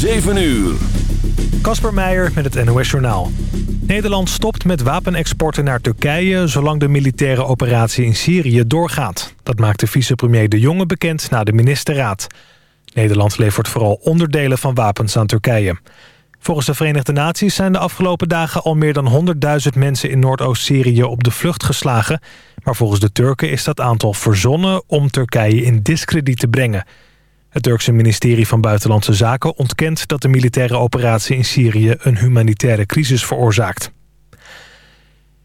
7 uur. Kasper Meijer met het NOS Journaal. Nederland stopt met wapenexporten naar Turkije... zolang de militaire operatie in Syrië doorgaat. Dat maakte vicepremier De Jonge bekend na de ministerraad. Nederland levert vooral onderdelen van wapens aan Turkije. Volgens de Verenigde Naties zijn de afgelopen dagen... al meer dan 100.000 mensen in Noordoost-Syrië op de vlucht geslagen. Maar volgens de Turken is dat aantal verzonnen... om Turkije in discrediet te brengen... Het Turkse ministerie van Buitenlandse Zaken ontkent dat de militaire operatie in Syrië een humanitaire crisis veroorzaakt.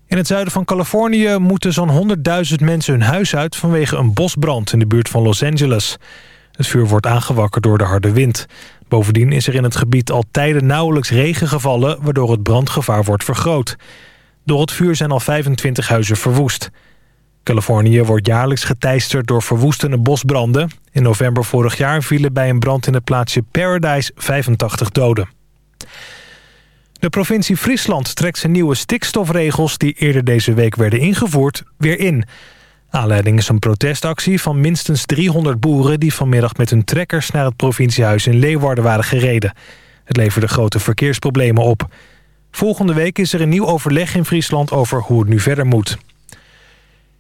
In het zuiden van Californië moeten zo'n 100.000 mensen hun huis uit vanwege een bosbrand in de buurt van Los Angeles. Het vuur wordt aangewakkerd door de harde wind. Bovendien is er in het gebied al tijden nauwelijks regen gevallen... waardoor het brandgevaar wordt vergroot. Door het vuur zijn al 25 huizen verwoest. Californië wordt jaarlijks geteisterd door verwoestende bosbranden. In november vorig jaar vielen bij een brand in het plaatsje Paradise 85 doden. De provincie Friesland trekt zijn nieuwe stikstofregels... die eerder deze week werden ingevoerd, weer in. Aanleiding is een protestactie van minstens 300 boeren... die vanmiddag met hun trekkers naar het provinciehuis in Leeuwarden waren gereden. Het leverde grote verkeersproblemen op. Volgende week is er een nieuw overleg in Friesland over hoe het nu verder moet.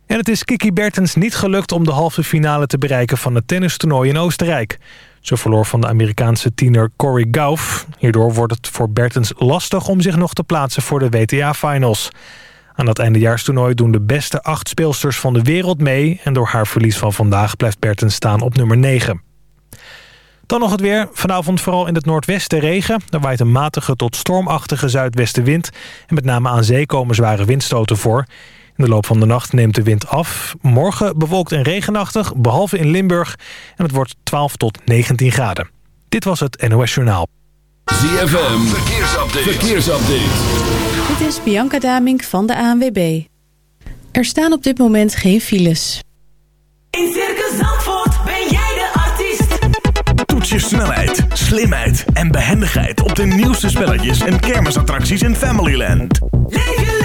En het is Kiki Bertens niet gelukt om de halve finale te bereiken van het tennistoernooi in Oostenrijk. Ze verloor van de Amerikaanse tiener Corey Gauff. Hierdoor wordt het voor Bertens lastig om zich nog te plaatsen voor de WTA-finals. Aan het eindejaarstoernooi doen de beste acht speelsters van de wereld mee... en door haar verlies van vandaag blijft Bertens staan op nummer 9. Dan nog het weer. Vanavond vooral in het noordwesten regen. Er waait een matige tot stormachtige zuidwestenwind. En met name aan zee komen zware windstoten voor. In de loop van de nacht neemt de wind af. Morgen bewolkt en regenachtig, behalve in Limburg. En het wordt 12 tot 19 graden. Dit was het NOS Journaal. ZFM, verkeersupdate. verkeersupdate. Dit is Bianca Damink van de ANWB. Er staan op dit moment geen files. In Circus Zandvoort ben jij de artiest. Toets je snelheid, slimheid en behendigheid... op de nieuwste spelletjes en kermisattracties in Familyland. Leef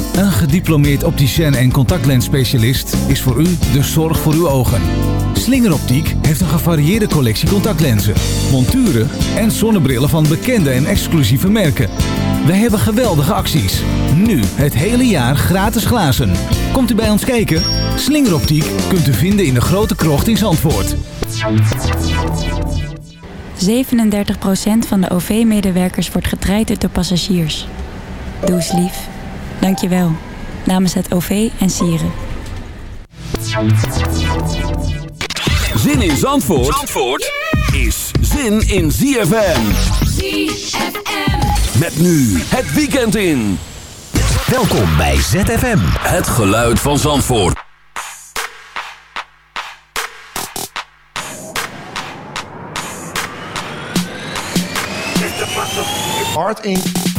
Een gediplomeerd opticien en contactlensspecialist is voor u de zorg voor uw ogen. Slingeroptiek heeft een gevarieerde collectie contactlenzen, monturen en zonnebrillen van bekende en exclusieve merken. Wij hebben geweldige acties. Nu het hele jaar gratis glazen. Komt u bij ons kijken? Slingeroptiek kunt u vinden in de grote krocht in Zandvoort. 37% van de OV-medewerkers wordt getraind door passagiers. Doe lief. Dank je wel. Namens het OV en Sieren. Zin in Zandvoort, Zandvoort is zin in ZFM. ZFM. Met nu het weekend in. Welkom bij ZFM. Het geluid van Zandvoort. Hard in.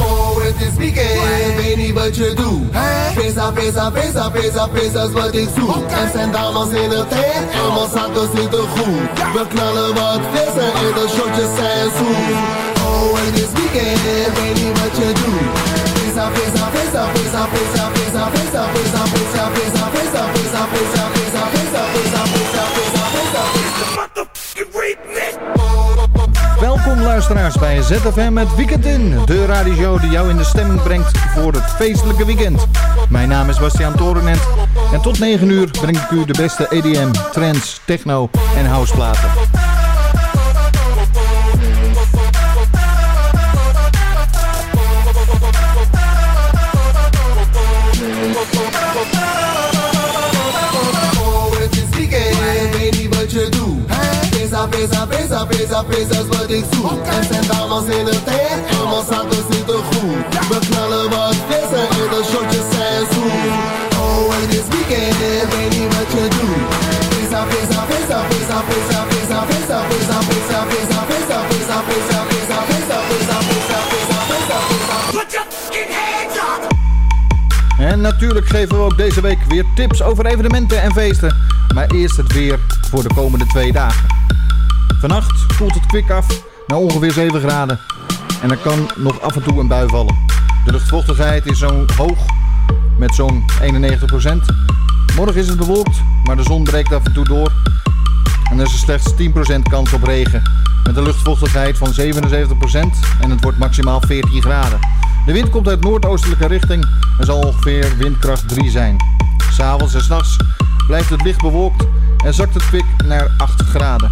Oh, het is weekend, weet niet wat je doet. Pesa, pesa, pesa, pesa, pesa is wat ik zoek. Er zijn dames in het tent en mijn zakken zitten goed. We knallen wat vissen en de shotjes zijn zoet. Oh, het is weekend, weet niet wat je doet. Pesa, pesa, pesa, pesa, pesa, pesa, pesa, pesa, pesa, pesa, pesa, pesa, pesa, pesa, pesa, pesa, pesa, pesa, pesa, Welkom luisteraars bij ZFM met Weekend In, de radioshow die jou in de stemming brengt voor het feestelijke weekend. Mijn naam is Bastiaan Torenent en tot 9 uur breng ik u de beste EDM, trance, techno en houseplaten. Pezers wat ik zoek Er zijn dames in de tent en mijn zakken zitten goed We knallen wat vissen en de shotjes zijn zoet Oh, het is weekend en weet niet wat je doet Pizza, pizza, pizza, pizza, pizza, pizza, pizza, pizza, pizza, pizza, pizza, pizza, pizza, pizza, pizza, pizza, pizza, pizza, pizza, pizza Put your fucking hands up! En natuurlijk geven we ook deze week weer tips over evenementen en feesten. Maar eerst het weer voor de komende twee dagen. Vannacht koelt het kwik af naar ongeveer 7 graden. En er kan nog af en toe een bui vallen. De luchtvochtigheid is zo hoog met zo'n 91%. Morgen is het bewolkt, maar de zon breekt af en toe door. En er is slechts 10% kans op regen. Met een luchtvochtigheid van 77% en het wordt maximaal 14 graden. De wind komt uit noordoostelijke richting en zal ongeveer windkracht 3 zijn. S'avonds en s'nachts blijft het licht bewolkt en zakt het kwik naar 8 graden.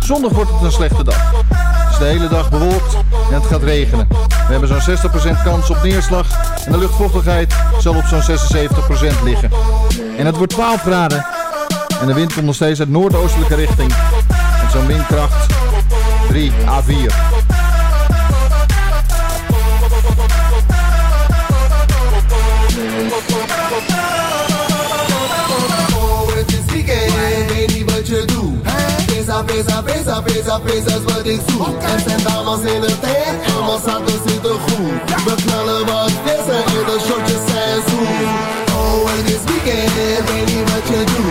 Zondag wordt het een slechte dag. Het is de hele dag bewolkt en het gaat regenen. We hebben zo'n 60% kans op neerslag en de luchtvochtigheid zal op zo'n 76% liggen. En het wordt 12 graden en de wind komt nog steeds uit noordoostelijke richting. Met zo'n windkracht 3 à 4. Wat ik zoek. Er in goed. We knallen wat vissen en de shotjes zijn zoet. Oh, het weekend, weet niet wat je!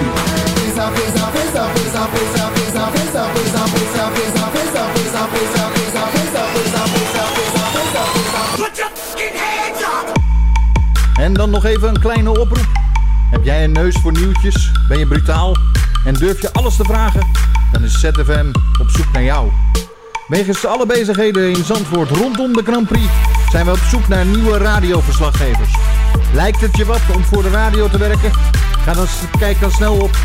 En dan nog even een kleine oproep. Heb jij een neus voor nieuwtjes? Ben je brutaal? En durf je alles te vragen? Dan is ZFM op zoek naar jou. Wegens alle bezigheden in Zandvoort rondom de Grand Prix zijn we op zoek naar nieuwe radioverslaggevers. Lijkt het je wat om voor de radio te werken? Ga dan, kijk dan snel op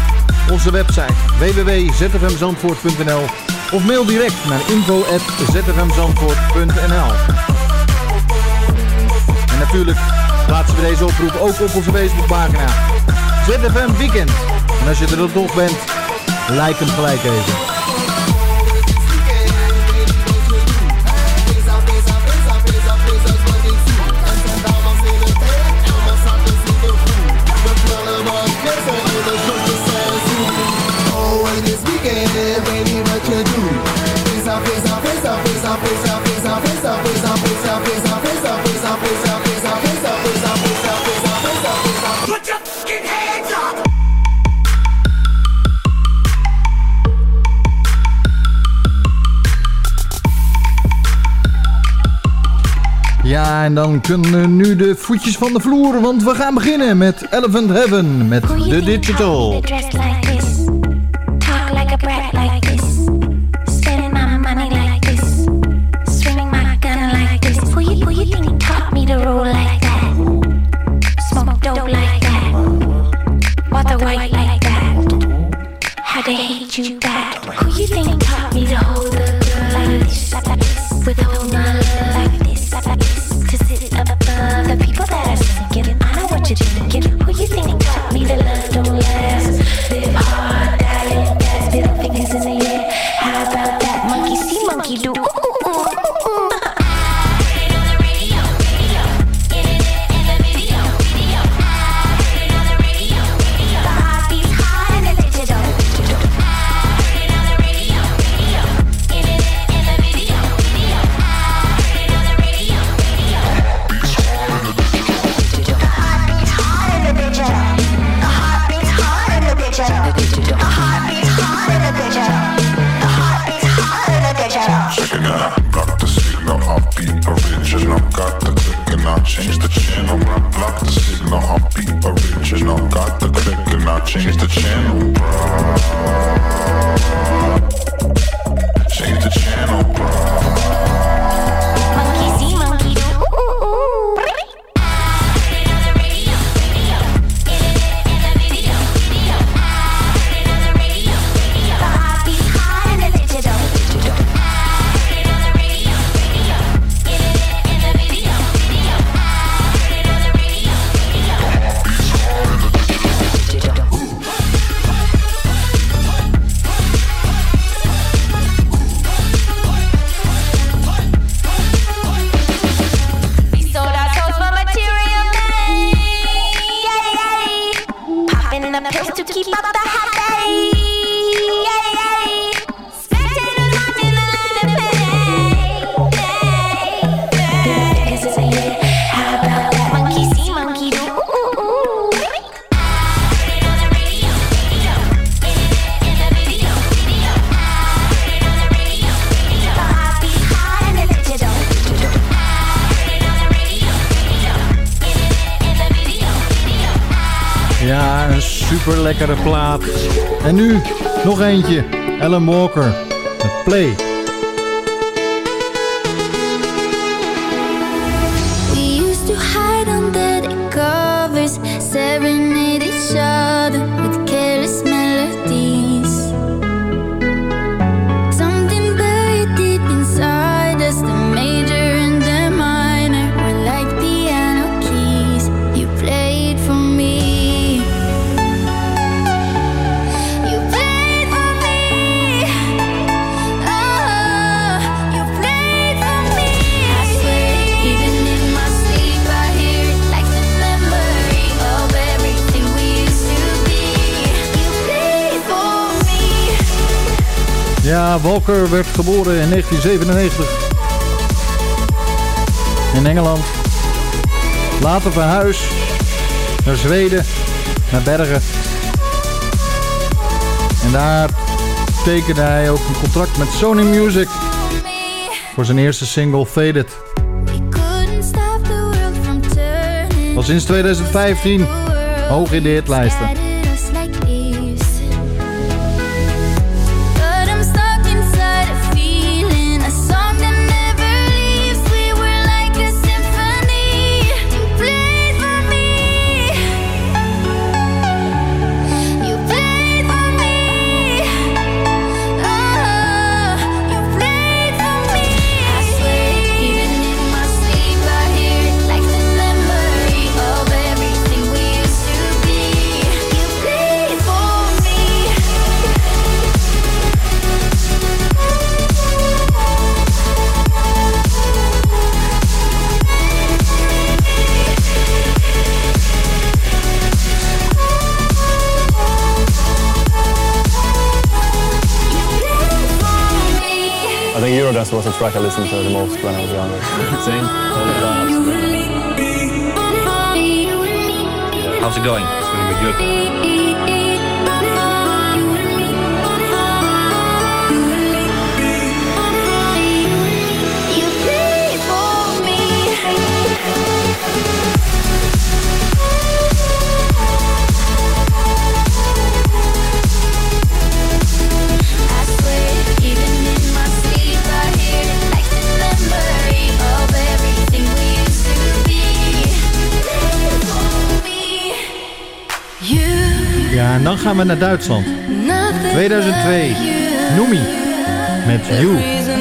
onze website www.zfmzandvoort.nl of mail direct naar info.zfmzandvoort.nl En natuurlijk plaatsen we deze oproep ook op onze Facebookpagina. ZFM Weekend. En als je er toch bent, like hem gelijk even. Ja, en dan kunnen nu de voetjes van de vloer, want we gaan beginnen met Elephant Heaven met de Digital. Change the channel. Change the channel, Monkey lekkere plaat. En nu nog eentje, Ellen Walker, met Play. Walker werd geboren in 1997 in Engeland. Later verhuisd naar Zweden, naar Bergen. En daar tekende hij ook een contract met Sony Music voor zijn eerste single Faded. Was sinds 2015 hoog in de hitlijsten. was the track I listened to the most when I was younger. Same. How's it going? It's going to be good. gaan we naar Duitsland. 2002, Noemi met You.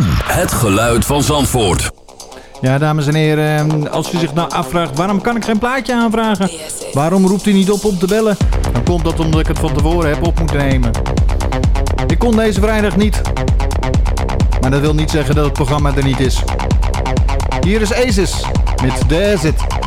Het geluid van Zandvoort. Ja, dames en heren, als u zich nou afvraagt waarom kan ik geen plaatje aanvragen? Waarom roept u niet op om te bellen? Dan komt dat omdat ik het van tevoren heb op moeten nemen. Ik kon deze vrijdag niet. Maar dat wil niet zeggen dat het programma er niet is. Hier is Aces met There's It.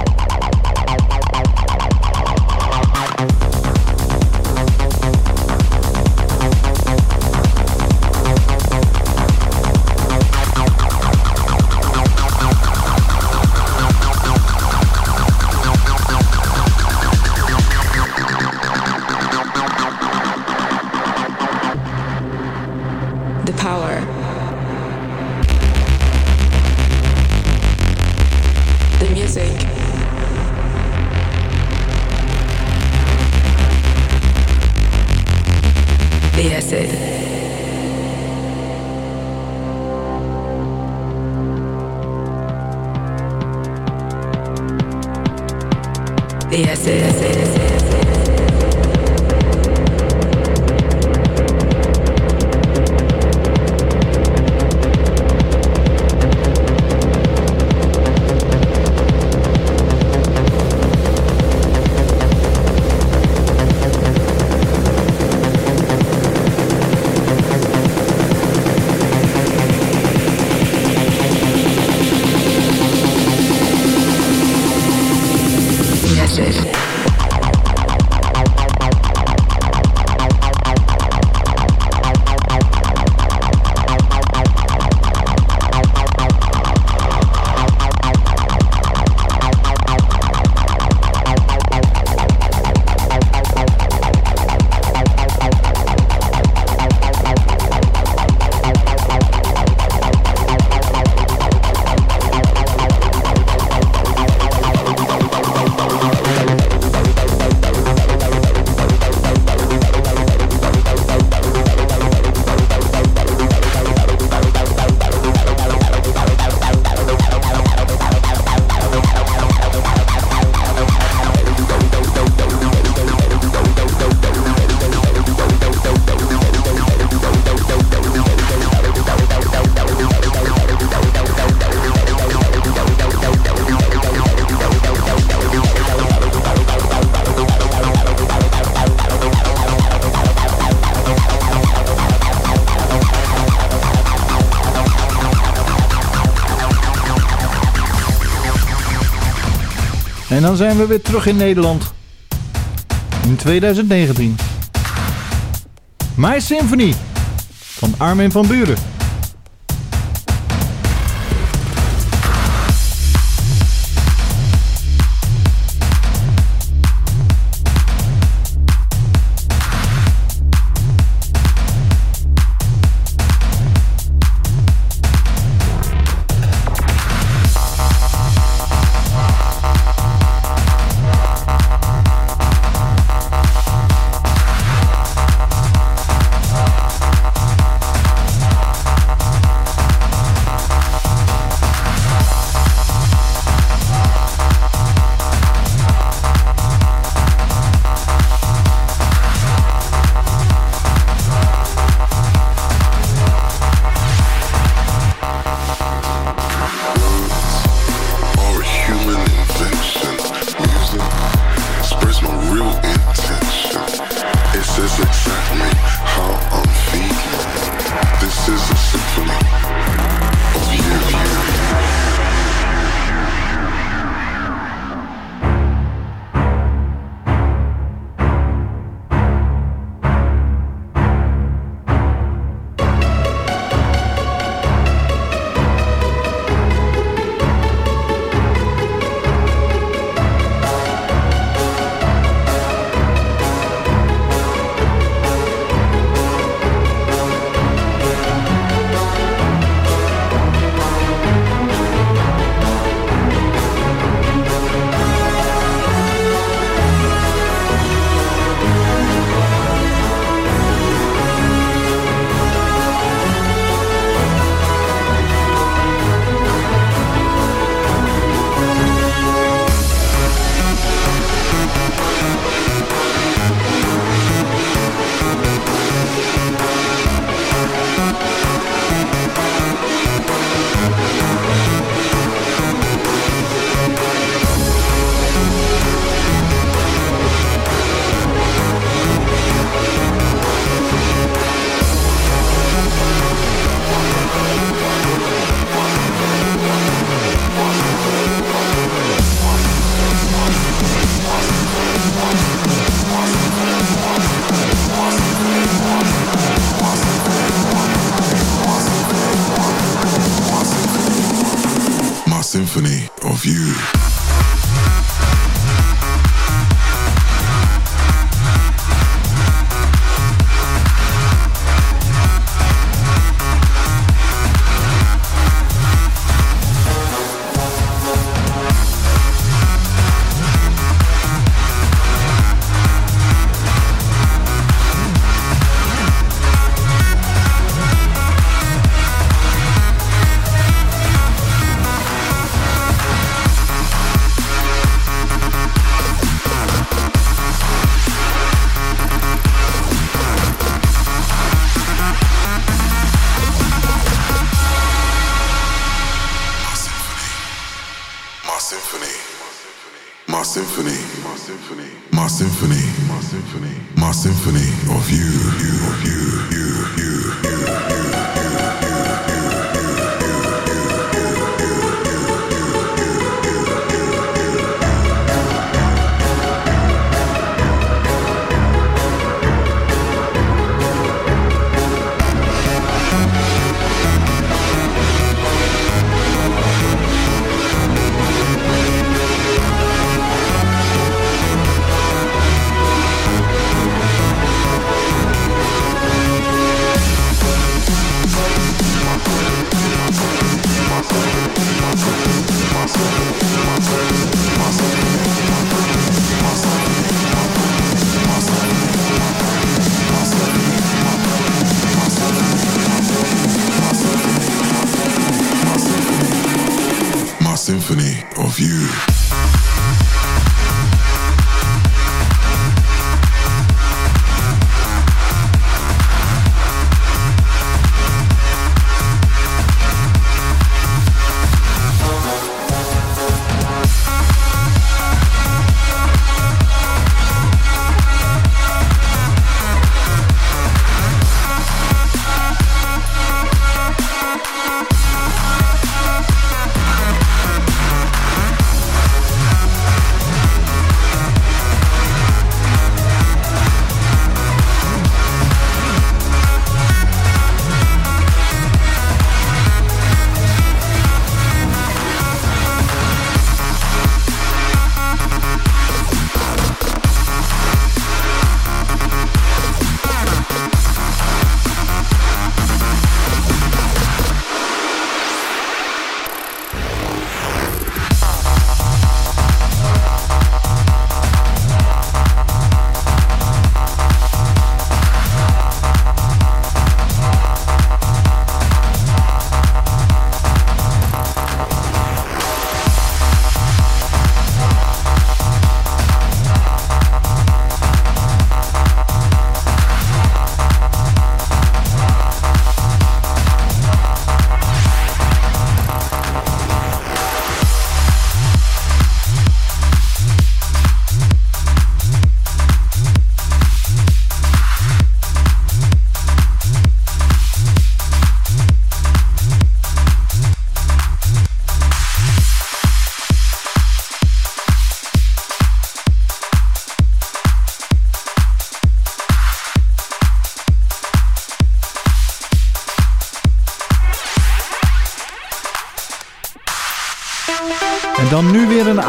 Dan zijn we weer terug in Nederland. In 2019. My Symphony van Armin van Buren.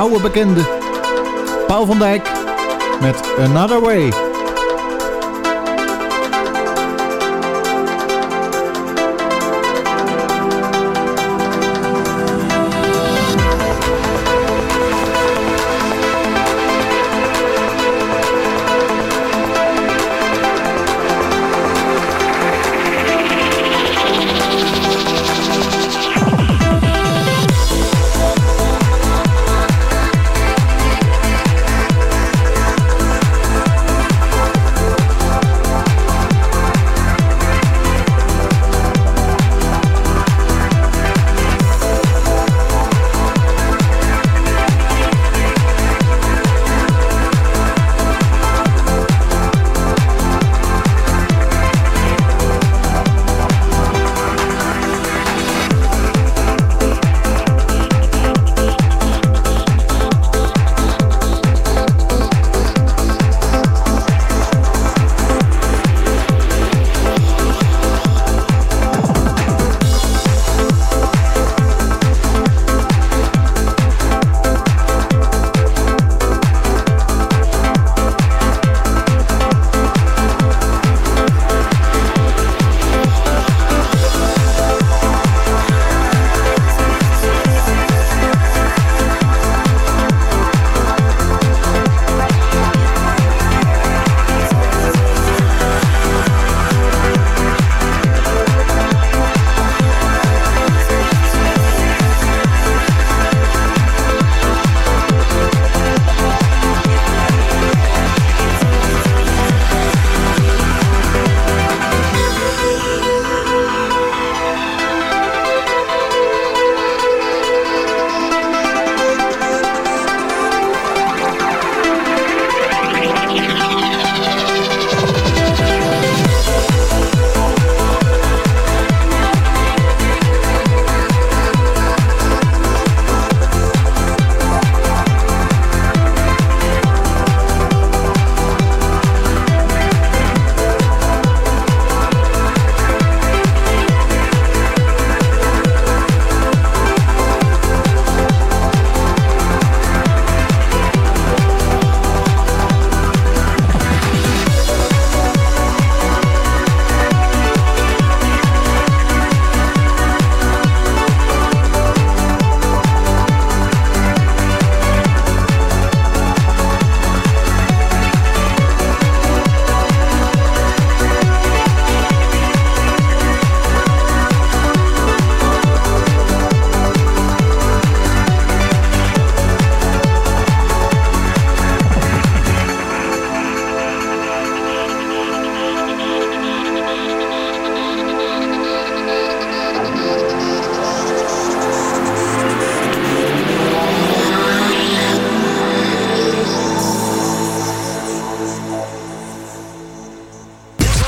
Oude bekende. Paul van Dijk met Another Way.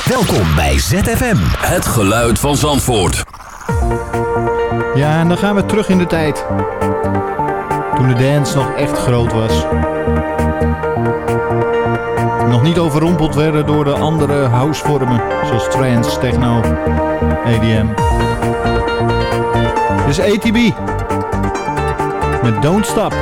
Welkom bij ZFM. Het geluid van Zandvoort. Ja, en dan gaan we terug in de tijd. Toen de dance nog echt groot was. Nog niet overrompeld werden door de andere housevormen. Zoals trance, techno, EDM. Dus ATB. Met Don't Stop.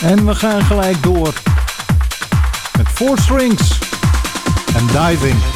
En we gaan gelijk door. Met four strings. En diving.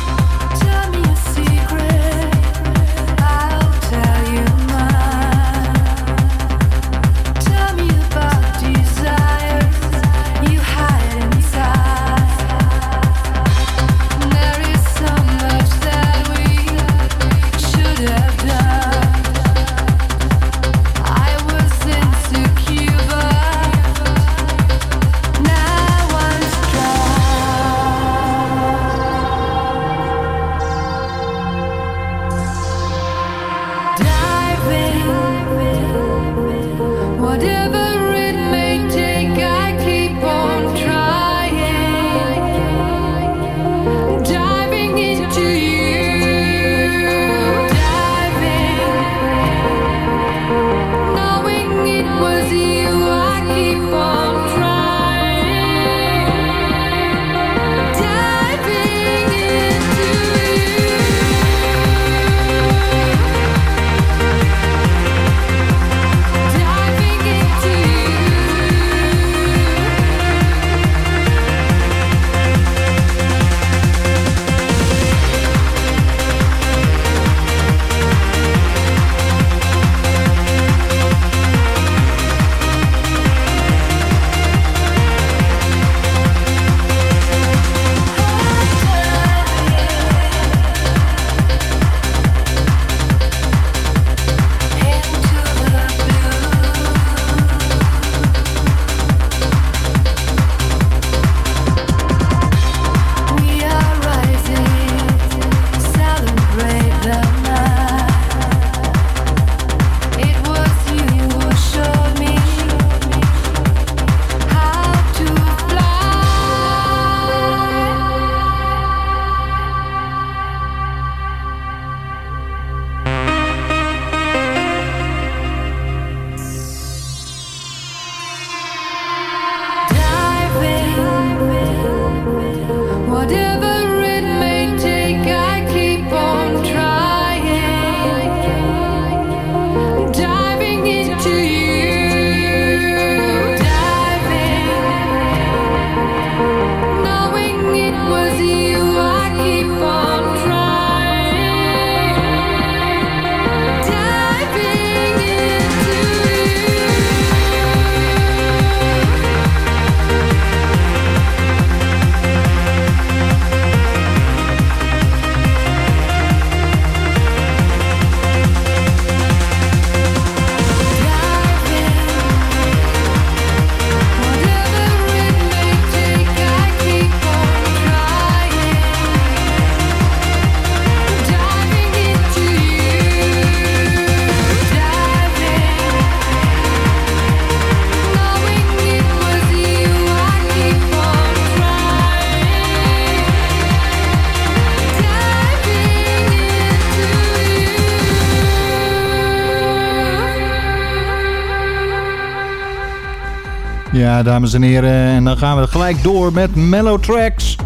Dames en heren. En dan gaan we gelijk door met Mellow Tracks.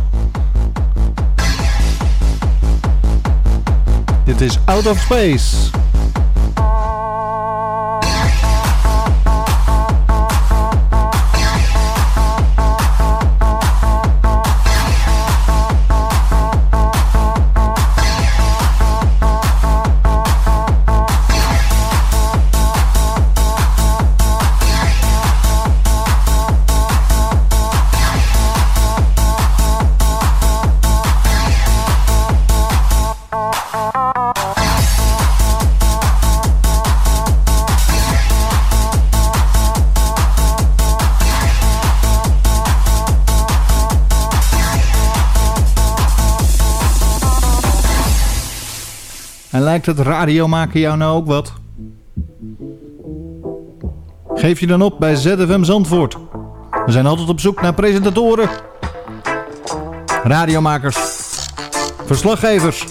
Dit is Out of Space. lijkt het radio maken jou nou ook wat? Geef je dan op bij ZFM Zandvoort. We zijn altijd op zoek naar presentatoren, radiomakers, verslaggevers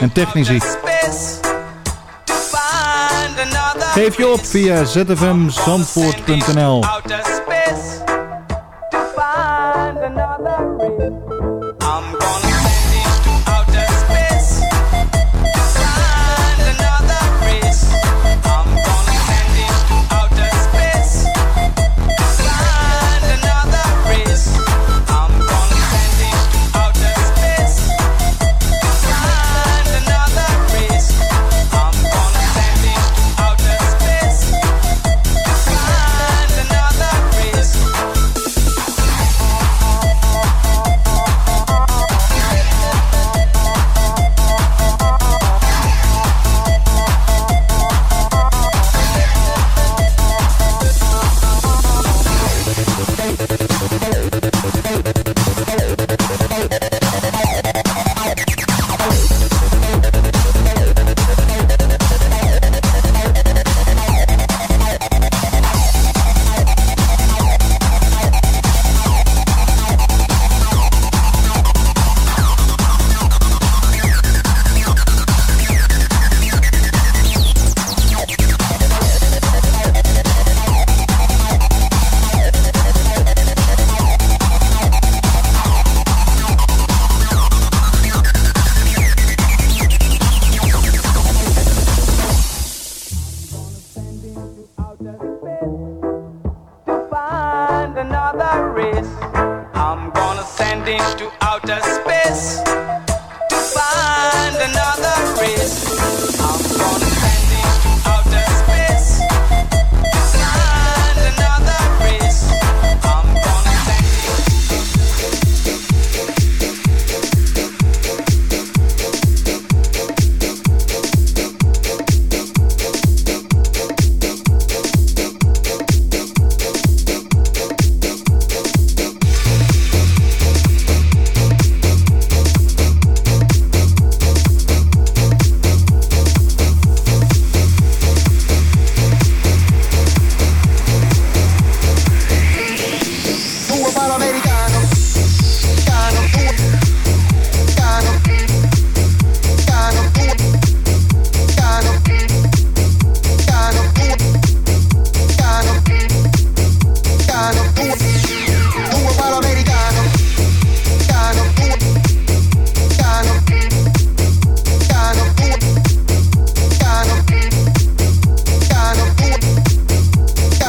en technici. Geef je op via zfmzandvoort.nl.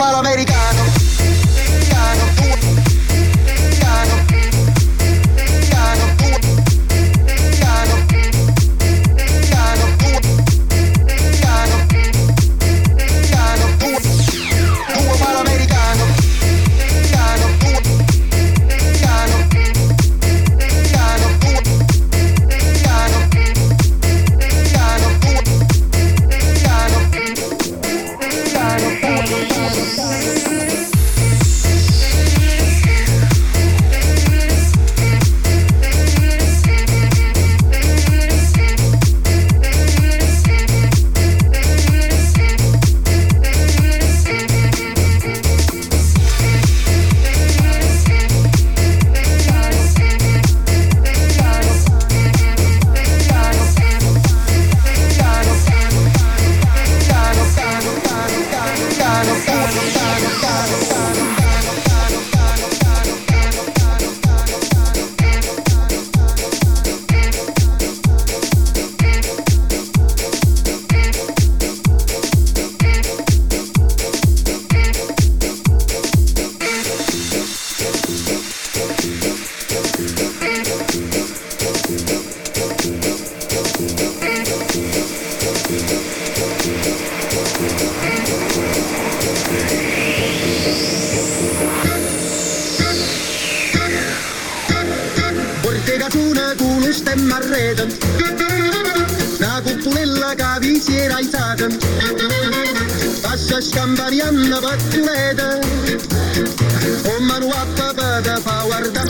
afroamericano stemma a reden. Una cupulella che vi si era alzata. Passa scamparianna pattuleta. Un manu a papà da fa guardare.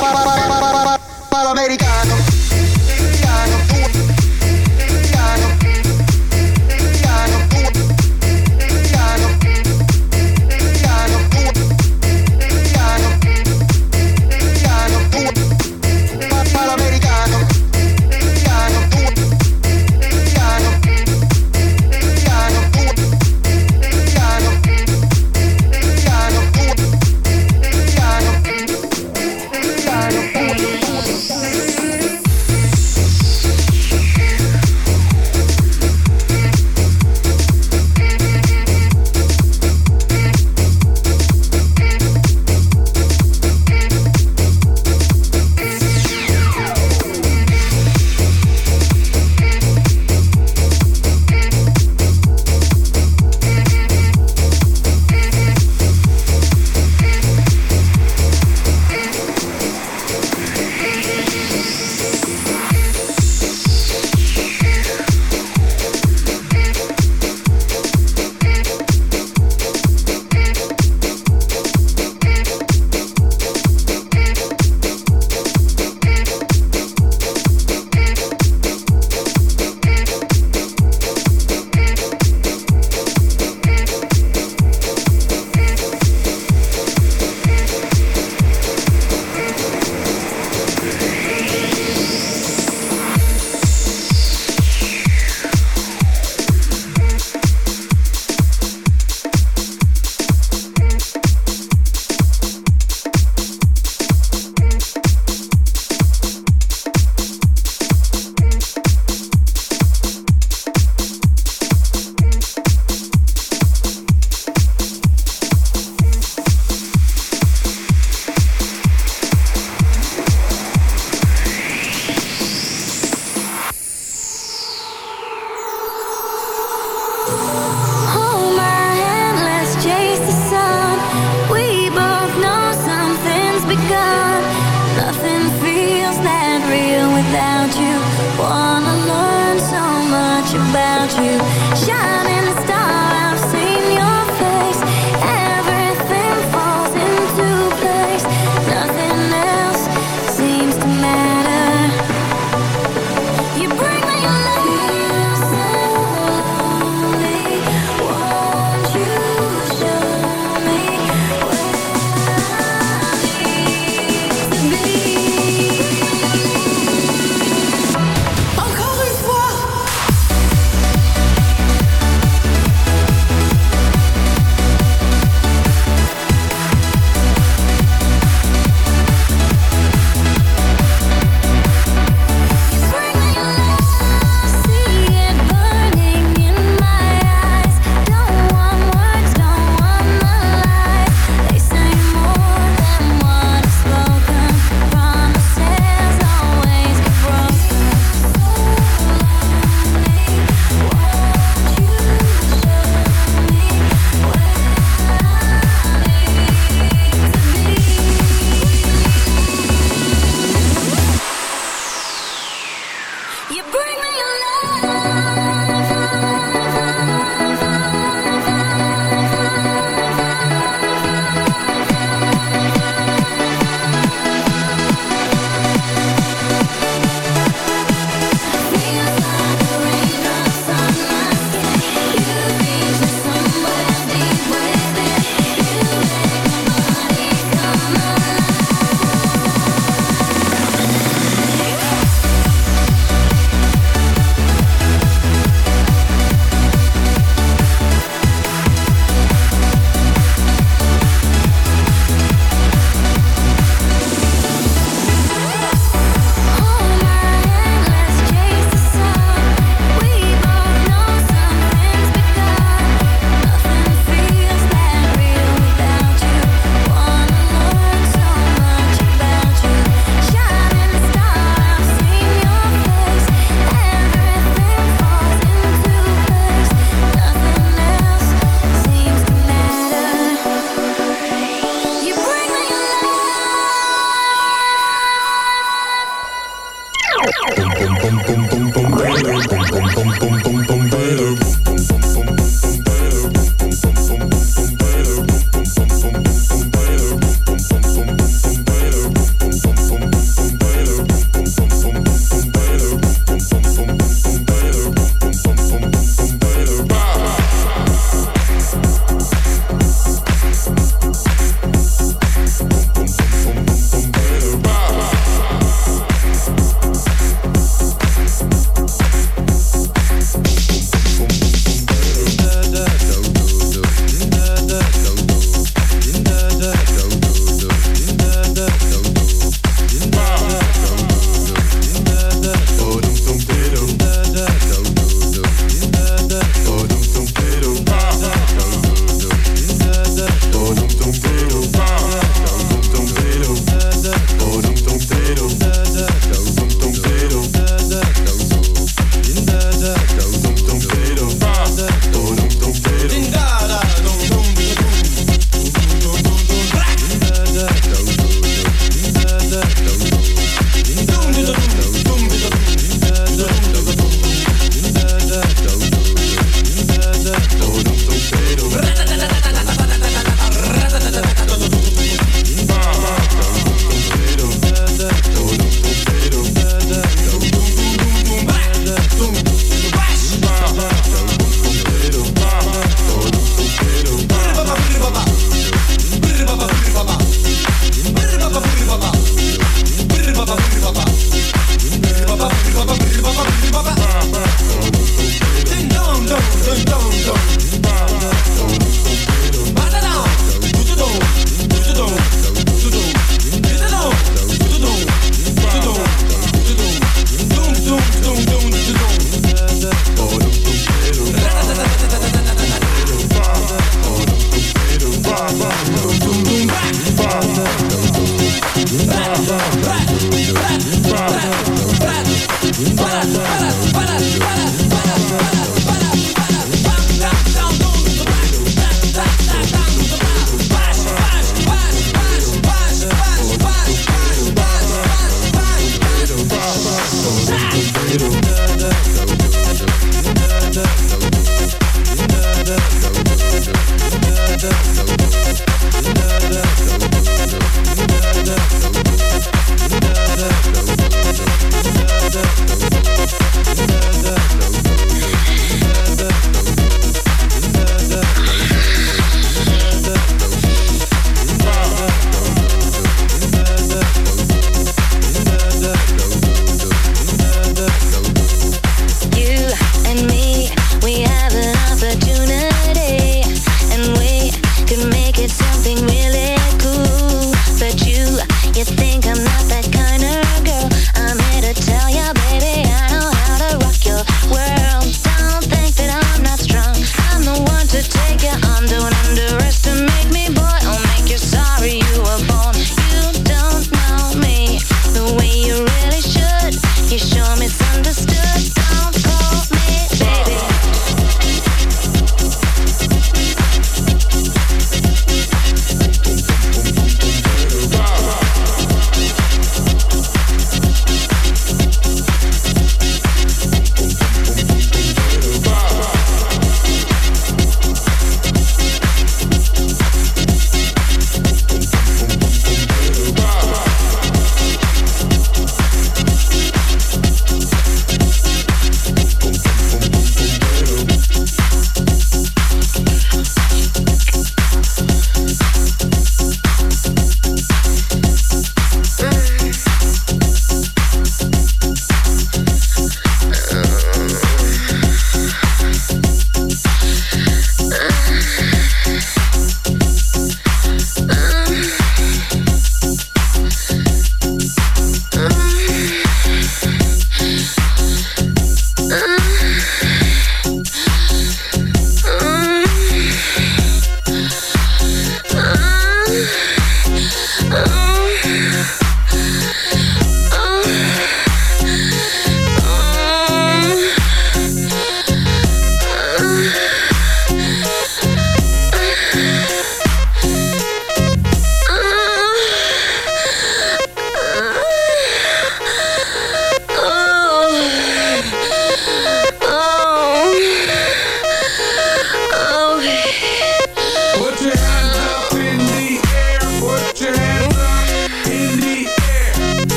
Palamericano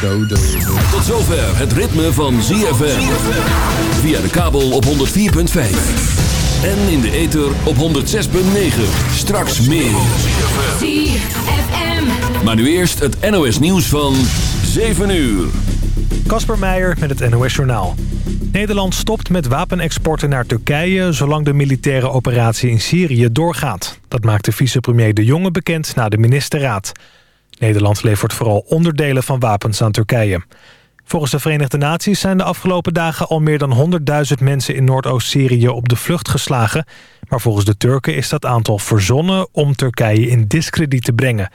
Tot zover het ritme van ZFM. Via de kabel op 104.5. En in de ether op 106.9. Straks meer. ZFM. Maar nu eerst het NOS nieuws van 7 uur. Kasper Meijer met het NOS Journaal. Nederland stopt met wapenexporten naar Turkije... zolang de militaire operatie in Syrië doorgaat. Dat maakte vicepremier De Jonge bekend na de ministerraad. Nederland levert vooral onderdelen van wapens aan Turkije. Volgens de Verenigde Naties zijn de afgelopen dagen... al meer dan 100.000 mensen in Noordoost-Syrië op de vlucht geslagen. Maar volgens de Turken is dat aantal verzonnen... om Turkije in discrediet te brengen...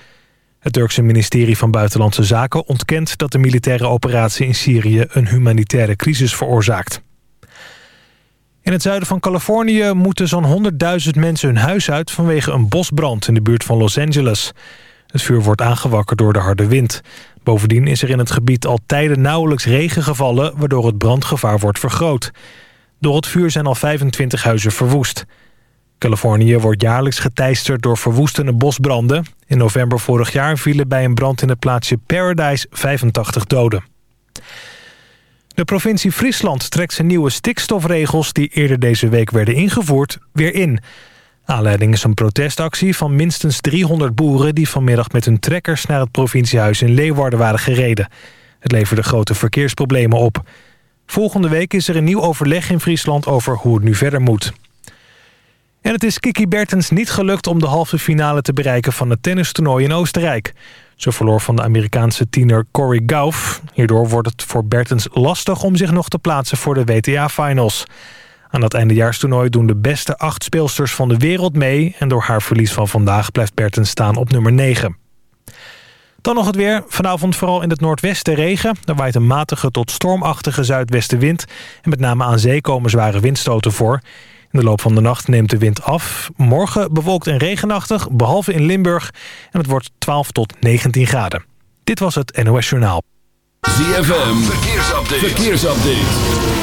Het Turkse ministerie van Buitenlandse Zaken ontkent dat de militaire operatie in Syrië een humanitaire crisis veroorzaakt. In het zuiden van Californië moeten zo'n 100.000 mensen hun huis uit vanwege een bosbrand in de buurt van Los Angeles. Het vuur wordt aangewakkerd door de harde wind. Bovendien is er in het gebied al tijden nauwelijks regen gevallen, waardoor het brandgevaar wordt vergroot. Door het vuur zijn al 25 huizen verwoest. Californië wordt jaarlijks geteisterd door verwoestende bosbranden. In november vorig jaar vielen bij een brand in het plaatsje Paradise 85 doden. De provincie Friesland trekt zijn nieuwe stikstofregels... die eerder deze week werden ingevoerd, weer in. Aanleiding is een protestactie van minstens 300 boeren... die vanmiddag met hun trekkers naar het provinciehuis in Leeuwarden waren gereden. Het leverde grote verkeersproblemen op. Volgende week is er een nieuw overleg in Friesland over hoe het nu verder moet. En het is Kiki Bertens niet gelukt om de halve finale te bereiken van het tennistoernooi in Oostenrijk. Ze verloor van de Amerikaanse tiener Corey Gauff. Hierdoor wordt het voor Bertens lastig om zich nog te plaatsen voor de WTA-finals. Aan het eindejaarstoernooi doen de beste acht speelsters van de wereld mee... en door haar verlies van vandaag blijft Bertens staan op nummer 9. Dan nog het weer. Vanavond vooral in het noordwesten regen. Er waait een matige tot stormachtige zuidwestenwind. En met name aan zee komen zware windstoten voor. In de loop van de nacht neemt de wind af. Morgen bewolkt en regenachtig, behalve in Limburg. En het wordt 12 tot 19 graden. Dit was het NOS Journaal. ZFM, verkeersupdate. verkeersupdate.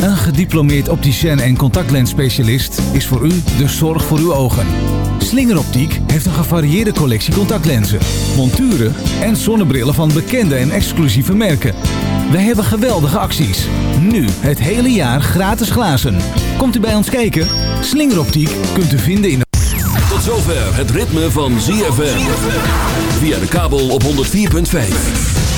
Een gediplomeerd opticien en contactlensspecialist is voor u de zorg voor uw ogen. Slingeroptiek heeft een gevarieerde collectie contactlenzen, monturen en zonnebrillen van bekende en exclusieve merken. Wij hebben geweldige acties. Nu het hele jaar gratis glazen. Komt u bij ons kijken? Slingeroptiek kunt u vinden in... Tot zover het ritme van ZFM. Via de kabel op 104.5.